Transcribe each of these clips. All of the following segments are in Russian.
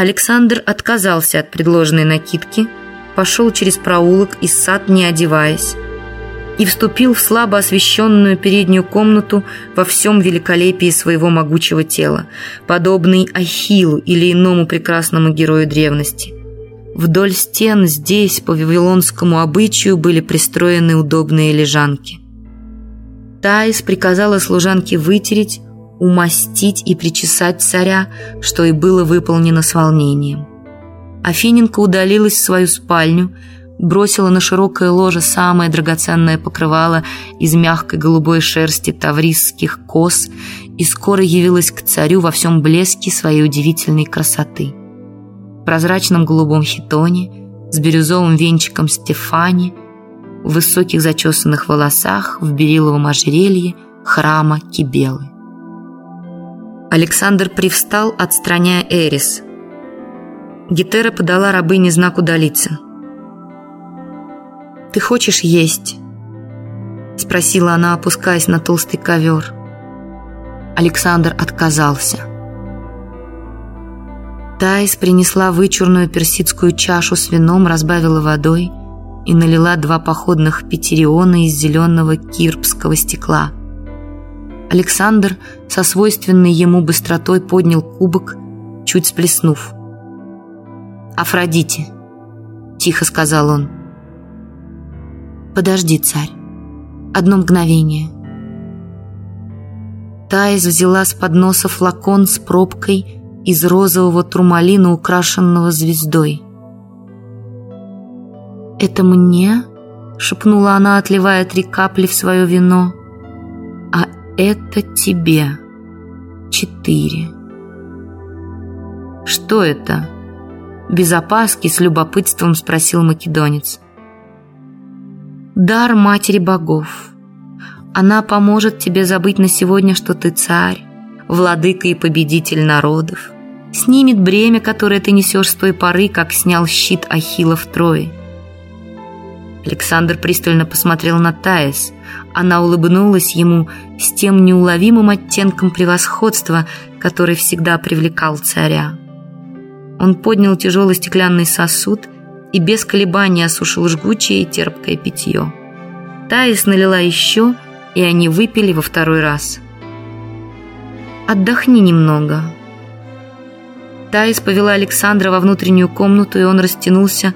Александр отказался от предложенной накидки, пошел через проулок и сад, не одеваясь, и вступил в слабо освещенную переднюю комнату во всем великолепии своего могучего тела, подобный Ахиллу или иному прекрасному герою древности. Вдоль стен здесь, по вавилонскому обычаю, были пристроены удобные лежанки. Таис приказала служанке вытереть, умастить и причесать царя, что и было выполнено с волнением. Афиненко удалилась в свою спальню, бросила на широкое ложе самое драгоценное покрывало из мягкой голубой шерсти таврисских коз и скоро явилась к царю во всем блеске своей удивительной красоты. В прозрачном голубом хитоне, с бирюзовым венчиком Стефани, в высоких зачесанных волосах, в бериловом ожерелье храма Кибелы. Александр привстал, отстраняя Эрис. Гетера подала рабыне знак удалиться – «Ты хочешь есть?» Спросила она, опускаясь на толстый ковер. Александр отказался. Таис принесла вычурную персидскую чашу с вином, разбавила водой и налила два походных пятериона из зеленого кирпского стекла. Александр со свойственной ему быстротой поднял кубок, чуть сплеснув. «Афродите», — тихо сказал он, — «Подожди, царь, одно мгновение». Таис взяла с подноса флакон с пробкой из розового турмалина, украшенного звездой. «Это мне?» — шепнула она, отливая три капли в свое вино. «А это тебе. Четыре». «Что это?» Без опаски, с любопытством спросил македонец дар матери богов. Она поможет тебе забыть на сегодня, что ты царь, владыка и победитель народов. Снимет бремя, которое ты несешь с той поры, как снял щит Ахилла в Трое. Александр пристально посмотрел на Таис. Она улыбнулась ему с тем неуловимым оттенком превосходства, который всегда привлекал царя. Он поднял тяжелый стеклянный сосуд и без колебаний осушил жгучее и терпкое питье. Таис налила еще, и они выпили во второй раз. «Отдохни немного». Таис повела Александра во внутреннюю комнату, и он растянулся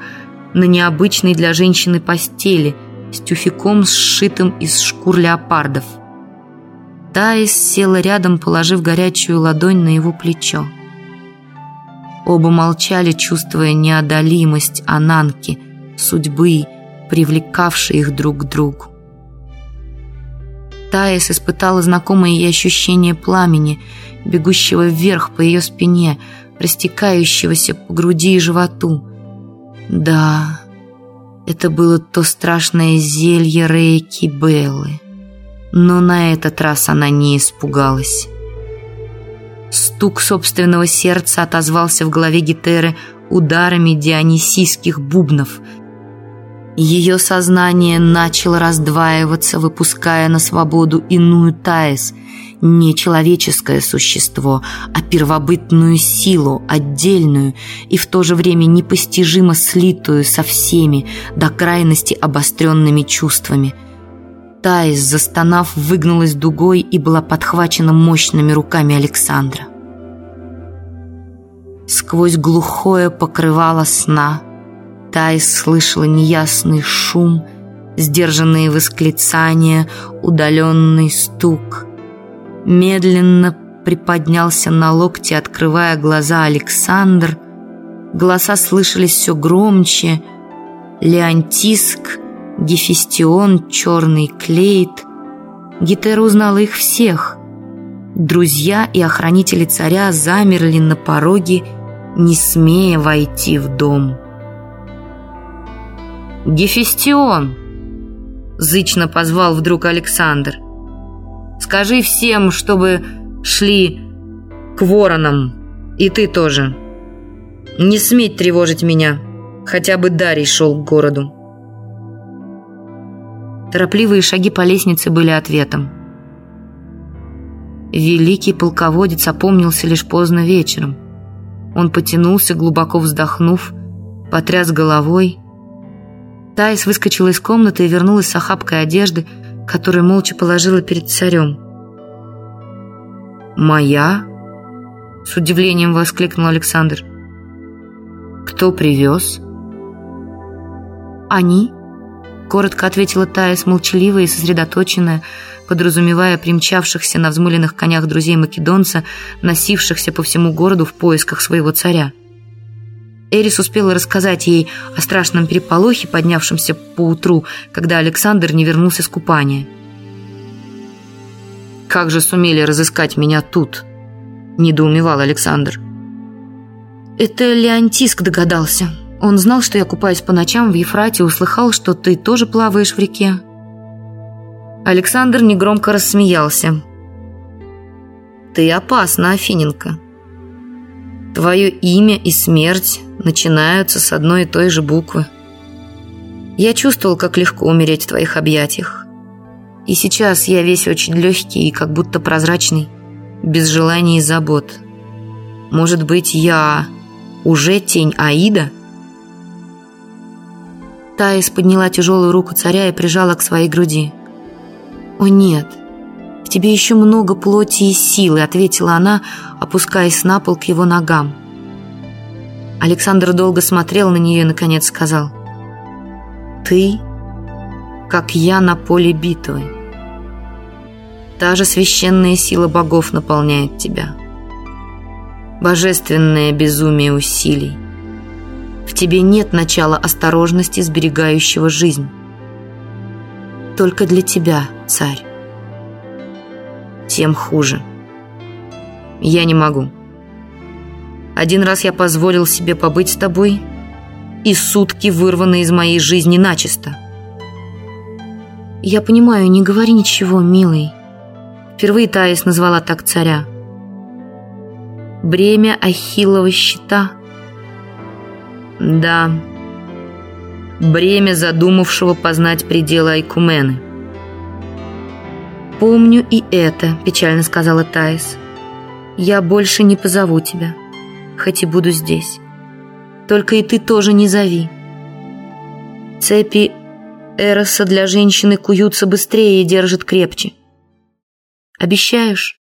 на необычной для женщины постели с тюфяком, сшитым из шкур леопардов. Таис села рядом, положив горячую ладонь на его плечо. Оба молчали, чувствуя неодолимость Ананки, судьбы, привлекавшей их друг к другу. Таис испытала знакомое ей ощущение пламени, бегущего вверх по ее спине, растекающегося по груди и животу. Да, это было то страшное зелье Рейки Беллы. Но на этот раз она не испугалась. Стук собственного сердца отозвался в голове Гетеры ударами дионисийских бубнов. Ее сознание начало раздваиваться, выпуская на свободу иную Таис, не человеческое существо, а первобытную силу, отдельную и в то же время непостижимо слитую со всеми до крайности обостренными чувствами – Таис, застонав, выгнулась дугой и была подхвачена мощными руками Александра. Сквозь глухое покрывало сна Таис слышала неясный шум, сдержанные восклицания, удаленный стук. Медленно приподнялся на локте, открывая глаза Александр. Голоса слышались все громче. Леонтиск Гефестион, Черный Клейт. Гетера узнала их всех. Друзья и охранители царя замерли на пороге, не смея войти в дом. «Гефестион!» — зычно позвал вдруг Александр. «Скажи всем, чтобы шли к воронам, и ты тоже. Не сметь тревожить меня, хотя бы Дарий шел к городу». Торопливые шаги по лестнице были ответом. Великий полководец опомнился лишь поздно вечером. Он потянулся, глубоко вздохнув, потряс головой. Таис выскочила из комнаты и вернулась с охапкой одежды, которую молча положила перед царем. «Моя?» — с удивлением воскликнул Александр. «Кто привез?» «Они?» — коротко ответила Таис, молчаливая и сосредоточенная, подразумевая примчавшихся на взмыленных конях друзей Македонца, носившихся по всему городу в поисках своего царя. Эрис успела рассказать ей о страшном переполохе, поднявшемся поутру, когда Александр не вернулся с купания. «Как же сумели разыскать меня тут?» – недоумевал Александр. «Это Леонтиск догадался. Он знал, что я купаюсь по ночам в Ефрате, услыхал, что ты тоже плаваешь в реке. Александр негромко рассмеялся. «Ты опасна, Афиненко. Твое имя и смерть начинаются с одной и той же буквы. Я чувствовал, как легко умереть в твоих объятиях. И сейчас я весь очень легкий и как будто прозрачный, без желаний и забот. Может быть, я уже тень Аида?» Таис подняла тяжелую руку царя и прижала к своей груди. «О нет, тебе еще много плоти и силы», — ответила она, опускаясь на пол к его ногам. Александр долго смотрел на нее и, наконец, сказал, «Ты, как я на поле битвы. Та же священная сила богов наполняет тебя. Божественное безумие усилий. В тебе нет начала осторожности, сберегающего жизнь. Только для тебя, царь. Тем хуже. Я не могу. Один раз я позволил себе побыть с тобой, и сутки вырваны из моей жизни начисто. Я понимаю, не говори ничего, милый. Впервые Таис назвала так царя. Бремя Ахиллова щита. Да, бремя задумавшего познать пределы Айкумены. «Помню и это», – печально сказала Таис. «Я больше не позову тебя, хоть и буду здесь. Только и ты тоже не зови. Цепи Эроса для женщины куются быстрее и держат крепче. Обещаешь?»